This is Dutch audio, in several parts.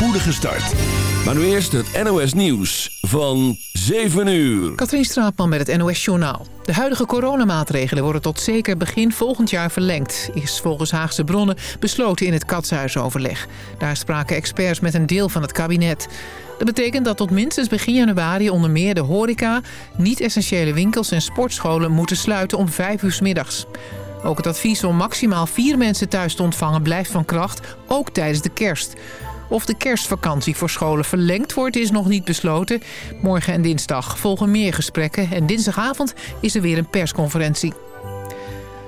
spoedige start. Maar nu eerst het NOS Nieuws van 7 uur. Katrien Straatman met het NOS Journaal. De huidige coronamaatregelen worden tot zeker begin volgend jaar verlengd. Is volgens Haagse bronnen besloten in het katshuisoverleg. Daar spraken experts met een deel van het kabinet. Dat betekent dat tot minstens begin januari onder meer de horeca... niet-essentiële winkels en sportscholen moeten sluiten om 5 uur s middags. Ook het advies om maximaal vier mensen thuis te ontvangen blijft van kracht, ook tijdens de kerst. Of de kerstvakantie voor scholen verlengd wordt is nog niet besloten. Morgen en dinsdag volgen meer gesprekken en dinsdagavond is er weer een persconferentie.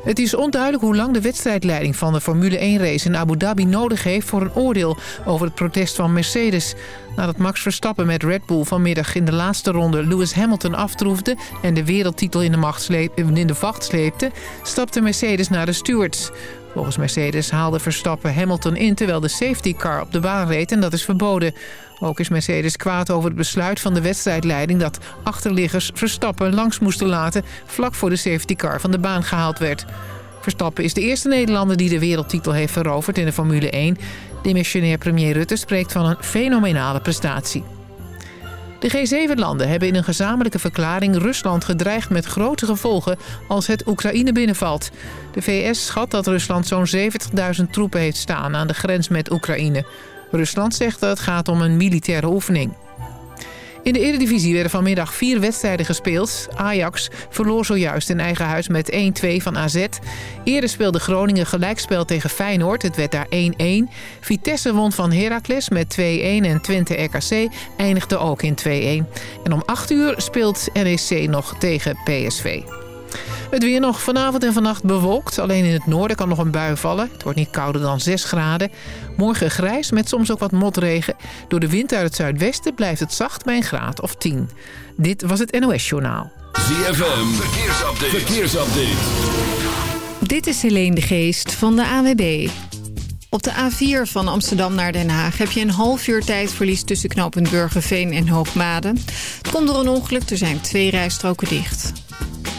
Het is onduidelijk hoe lang de wedstrijdleiding van de Formule 1-race in Abu Dhabi nodig heeft voor een oordeel over het protest van Mercedes. Nadat Max Verstappen met Red Bull vanmiddag in de laatste ronde Lewis Hamilton aftroefde en de wereldtitel in de, macht sleep, in de sleepte, stapte Mercedes naar de stewards. Volgens Mercedes haalde Verstappen Hamilton in terwijl de safety car op de baan reed en dat is verboden. Ook is Mercedes kwaad over het besluit van de wedstrijdleiding... dat achterliggers Verstappen langs moesten laten... vlak voor de safety car van de baan gehaald werd. Verstappen is de eerste Nederlander die de wereldtitel heeft veroverd in de Formule 1. Demissionair premier Rutte spreekt van een fenomenale prestatie. De G7-landen hebben in een gezamenlijke verklaring Rusland gedreigd met grote gevolgen als het Oekraïne binnenvalt. De VS schat dat Rusland zo'n 70.000 troepen heeft staan aan de grens met Oekraïne. Rusland zegt dat het gaat om een militaire oefening. In de Eredivisie werden vanmiddag vier wedstrijden gespeeld. Ajax verloor zojuist in eigen huis met 1-2 van AZ. Eerder speelde Groningen gelijkspel tegen Feyenoord. Het werd daar 1-1. Vitesse won van Heracles met 2-1 en Twente RKC eindigde ook in 2-1. En om 8 uur speelt NEC nog tegen PSV. Het weer nog vanavond en vannacht bewolkt. Alleen in het noorden kan nog een bui vallen. Het wordt niet kouder dan 6 graden. Morgen grijs met soms ook wat motregen. Door de wind uit het zuidwesten blijft het zacht bij een graad of 10. Dit was het NOS Journaal. ZFM, verkeersupdate. verkeersupdate. Dit is Helene de Geest van de AWB. Op de A4 van Amsterdam naar Den Haag heb je een half uur tijdverlies tussen knooppunt Burgerveen en Hoogmade. Het komt door een ongeluk, er zijn twee rijstroken dicht.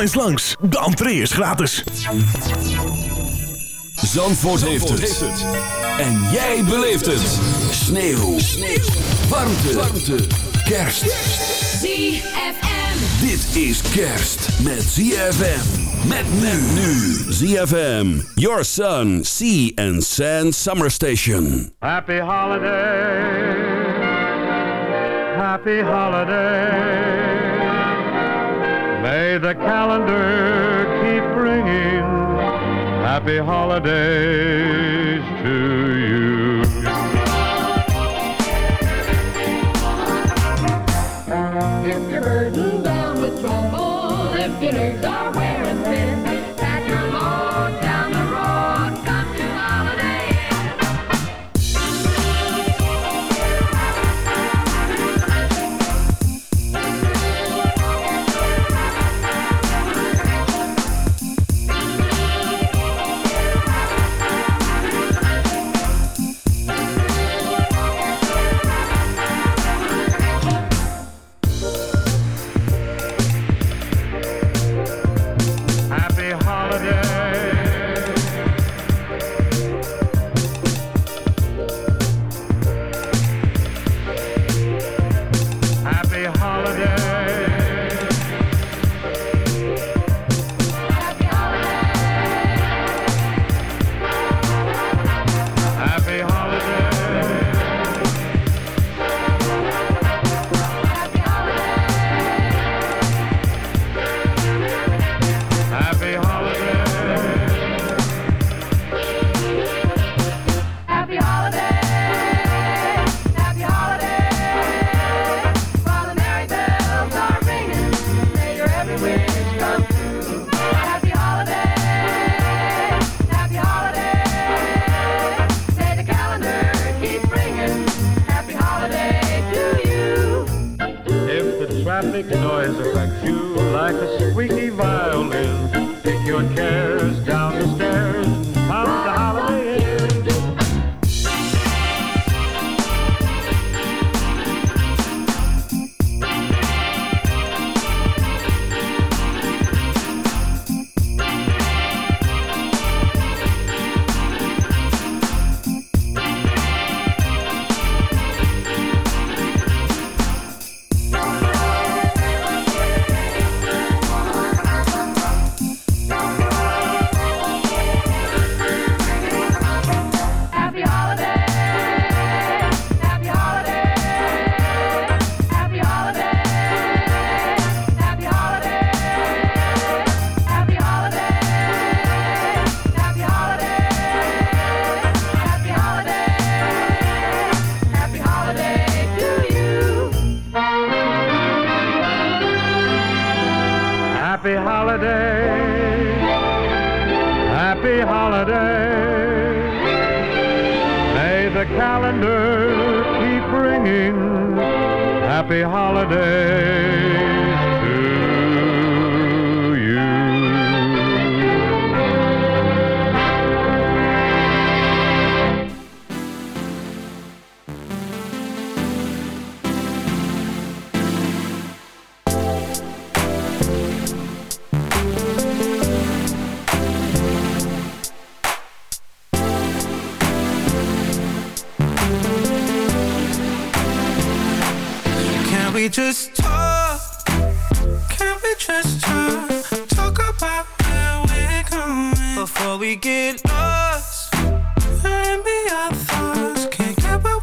Circus Zandvoort. Kom eens langs, de entree is gratis. Zandvoort, heeft, het. En jij beleeft het. Sneeuw. Sneeuw. Warmte. Warmte. Kerst. ZFM. Dit is kerst met ZFM. Met men nu. ZFM. Your Sun, Sea and Sand Summer Station. Happy holiday. Happy holiday. May the calendar keep bringing happy holidays to you.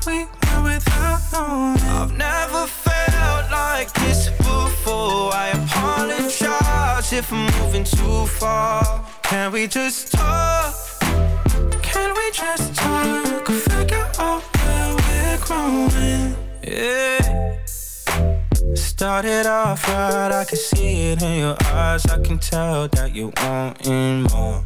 Want without knowing. I've never felt like this before. I apologize if I'm moving too far. Can we just talk? Can we just talk? Figure out where we're growing. Yeah. Started off right, I can see it in your eyes. I can tell that you want wanting more.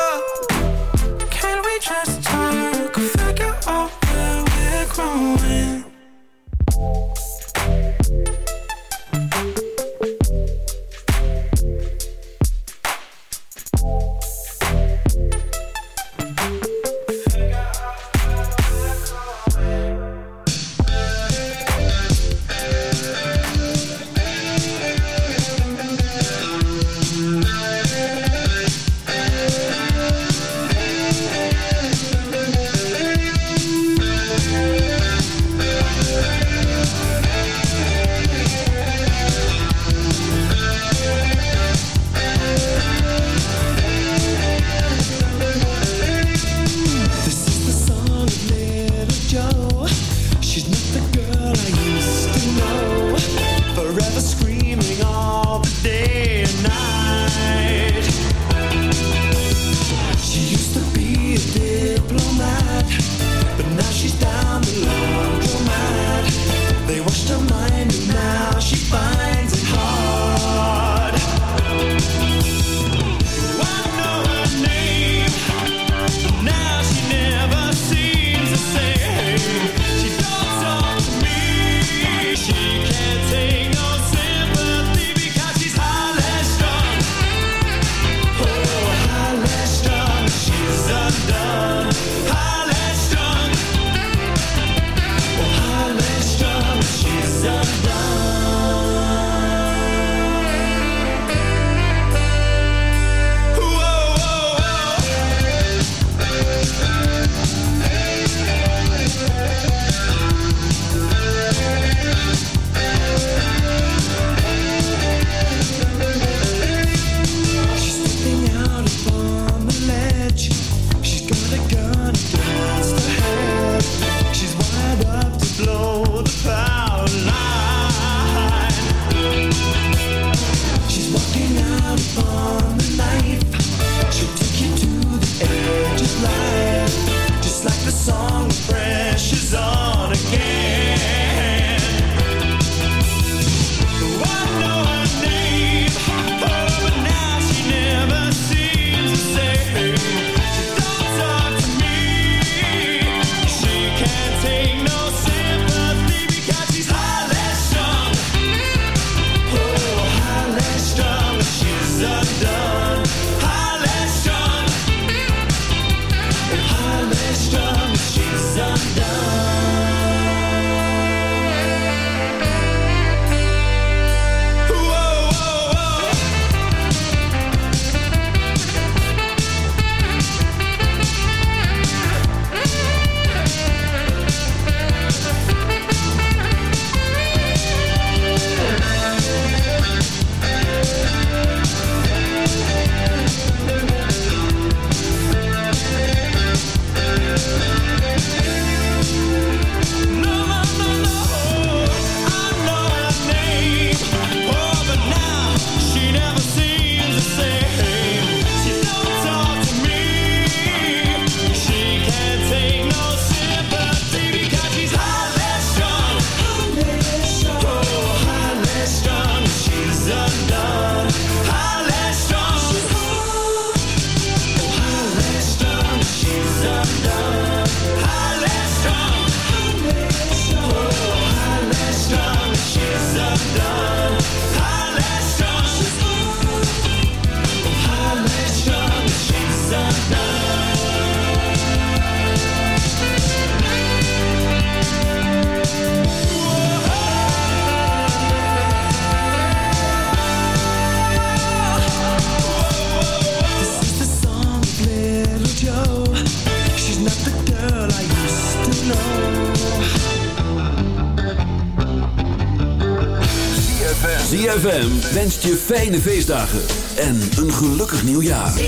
fijne feestdagen en een gelukkig nieuwjaar. I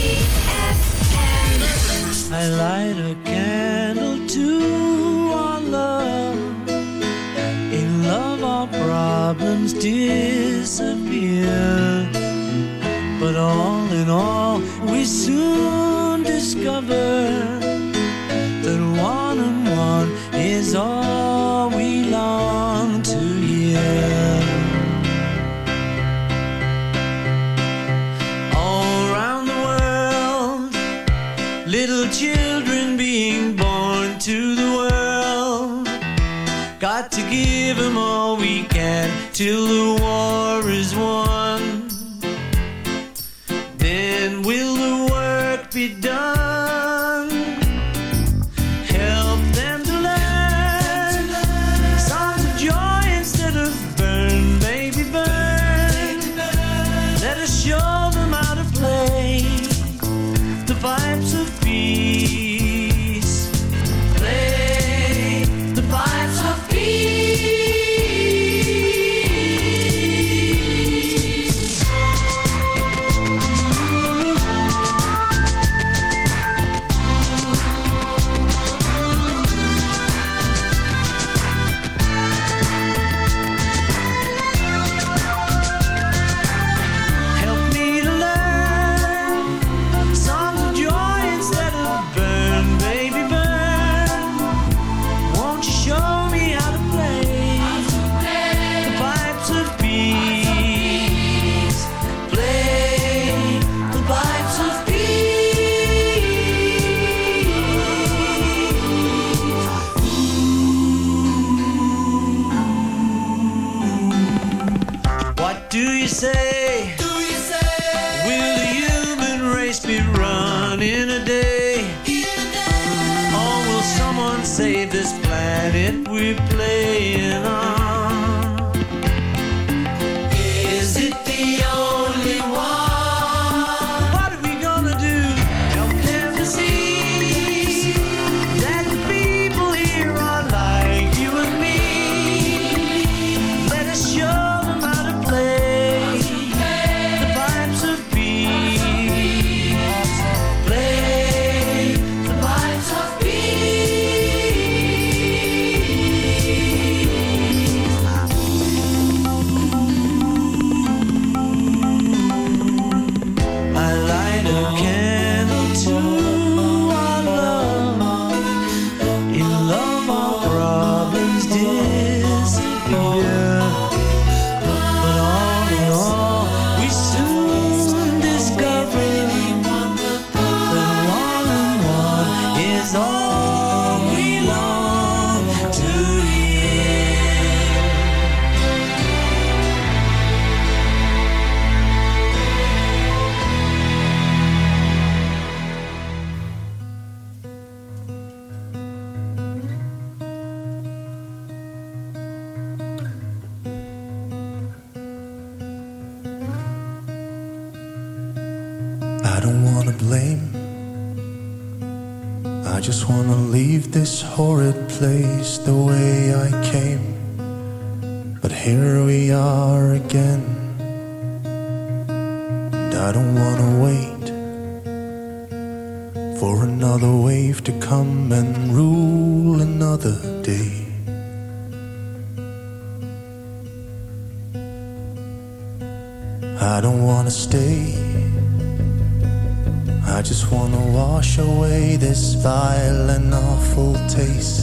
light a candle to our love. In love our problems dear. joy. Taste.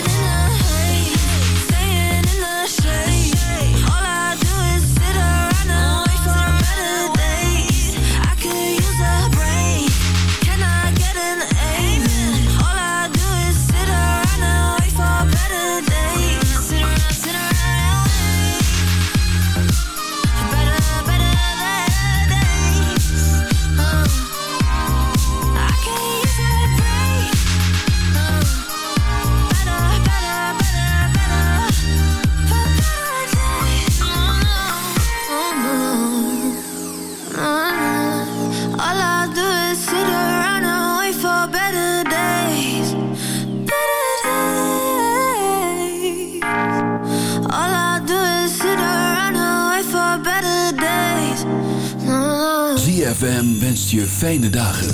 je fijne dagen.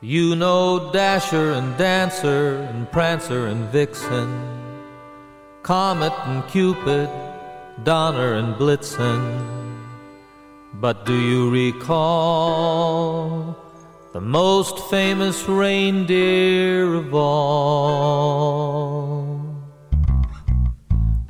You know Dasher and Dancer and Prancer and Vixen, Comet and Cupid, Donner and Blitzen. But do you recall the most famous reindeer of all?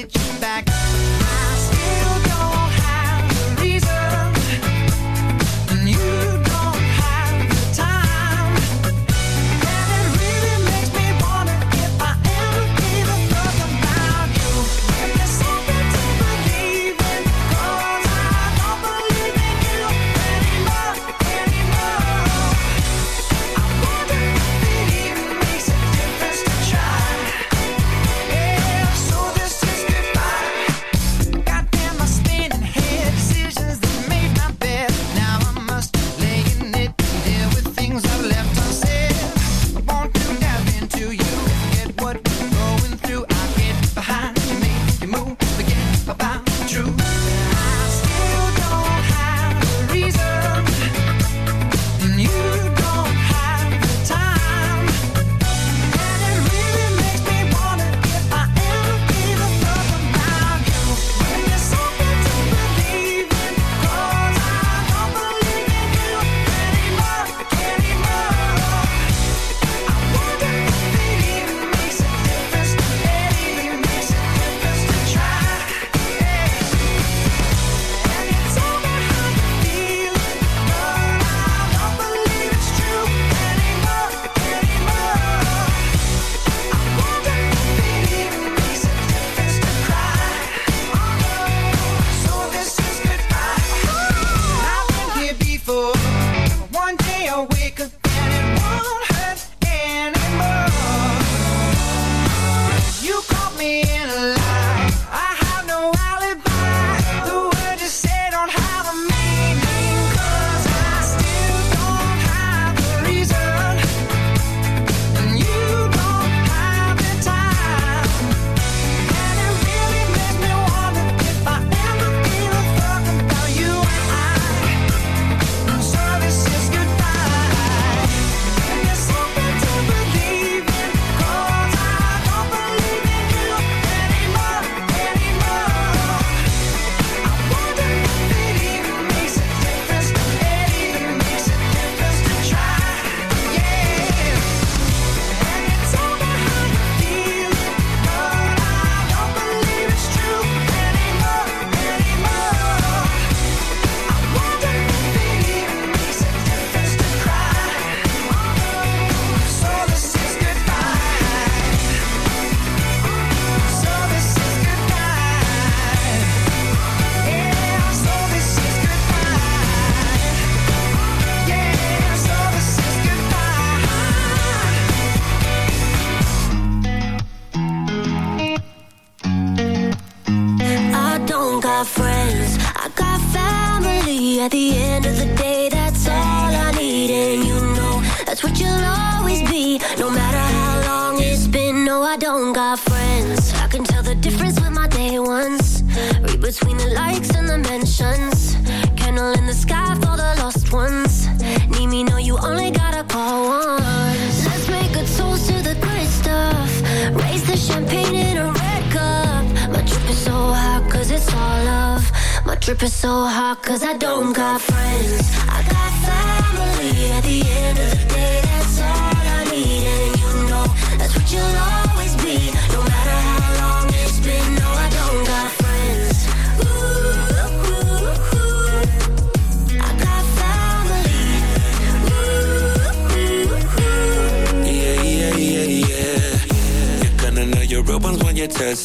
get you back.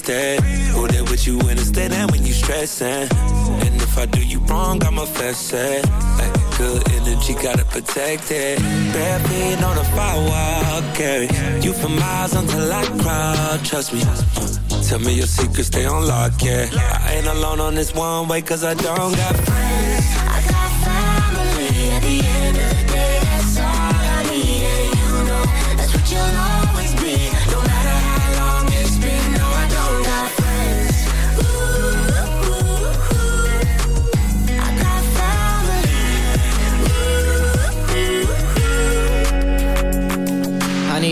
that. Who there with you when it's and when you stressing? And if I do you wrong, I'ma fess it. Ay, good energy, gotta protect it. Bare feet on a firewall, carry you for miles until I cry. Trust me. Tell me your secrets, stay on lock, yeah. I ain't alone on this one way, cause I don't got friends